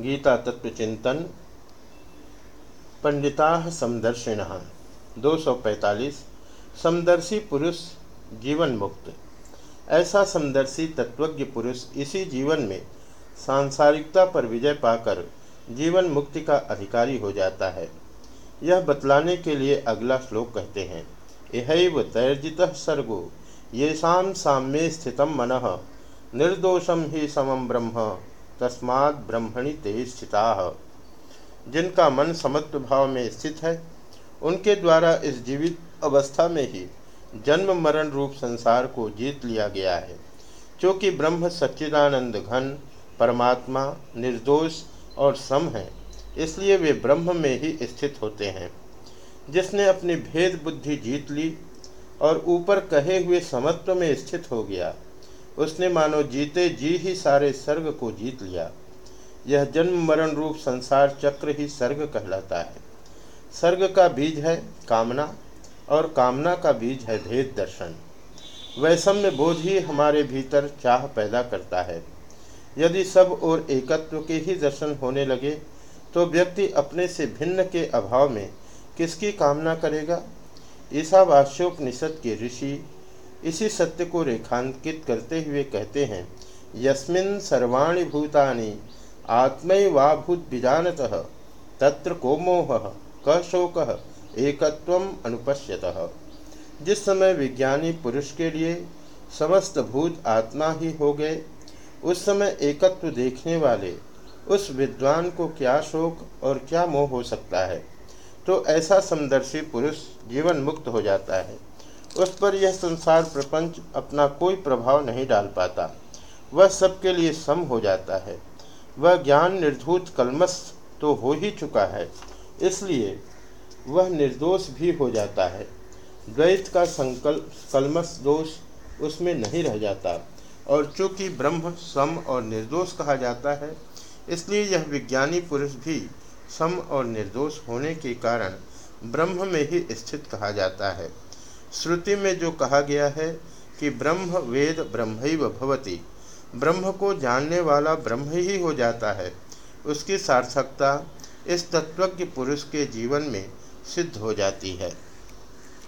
गीता तत्व चिंतन, पंडिता समदर्शिण 245 समदर्शी पुरुष जीवन मुक्त। ऐसा समदर्शी तत्वज्ञ पुरुष इसी जीवन में सांसारिकता पर विजय पाकर जीवन मुक्ति का अधिकारी हो जाता है। यह बतलाने के लिए अगला श्लोक कहते हैं यह तैर्जित सर्गो ये साम्य स्थित मन निर्दोषम ही समम ब्रह्म। तस्मात् ब्रह्मणि ते स्थिता जिनका मन समत्व भाव में स्थित है, उनके द्वारा इस जीवित अवस्था में ही जन्म मरण रूप संसार को जीत लिया गया है क्योंकि ब्रह्म सच्चिदानंद घन, परमात्मा, निर्दोष और सम है। इसलिए वे ब्रह्म में ही स्थित होते हैं। जिसने अपनी भेद बुद्धि जीत ली और ऊपर कहे हुए समत्व में स्थित हो गया उसने मानो जीते जी ही सारे सर्ग को जीत लिया। यह जन्म मरण रूप संसार चक्र ही सर्ग कहलाता है। सर्ग का बीज है कामना और कामना का बीज है भेद दर्शन। वैषम्य बोध ही हमारे भीतर चाह पैदा करता है। यदि सब और एकत्व के ही दर्शन होने लगे तो व्यक्ति अपने से भिन्न के अभाव में किसकी कामना करेगा? ईसावास्योपनिषद के ऋषि इसी सत्य को रेखांकित करते हुए कहते हैं, यस्मिन सर्वाणि भूतानि आत्मैवाभूत बीजानत तत्र को मोह, क शोक एकत्व अनुपश्यत। जिस समय विज्ञानी पुरुष के लिए समस्त भूत आत्मा ही हो गए, उस समय एकत्व देखने वाले उस विद्वान को क्या शोक और क्या मोह हो सकता है? तो ऐसा समदर्शी पुरुष जीवन मुक्त हो जाता है। उस पर यह संसार प्रपंच अपना कोई प्रभाव नहीं डाल पाता। वह सबके लिए सम हो जाता है। वह ज्ञान निर्धूत कलमस तो हो ही चुका है। इसलिए वह निर्दोष भी हो जाता है। द्वैत का संकल्प कलमस दोष उसमें नहीं रह जाता। और चूँकि ब्रह्म, सम और निर्दोष कहा जाता है, इसलिए यह विज्ञानी पुरुष भी सम और निर्दोष होने के कारण ब्रह्म में ही स्थित कहा जाता है। श्रुति में जो कहा गया है कि ब्रह्म वेद ब्रह्म भवती। ब्रह्म को जानने वाला ब्रह्म ही हो जाता है। उसकी सार्थकता इस तत्वज्ञ पुरुष के जीवन में सिद्ध हो जाती है।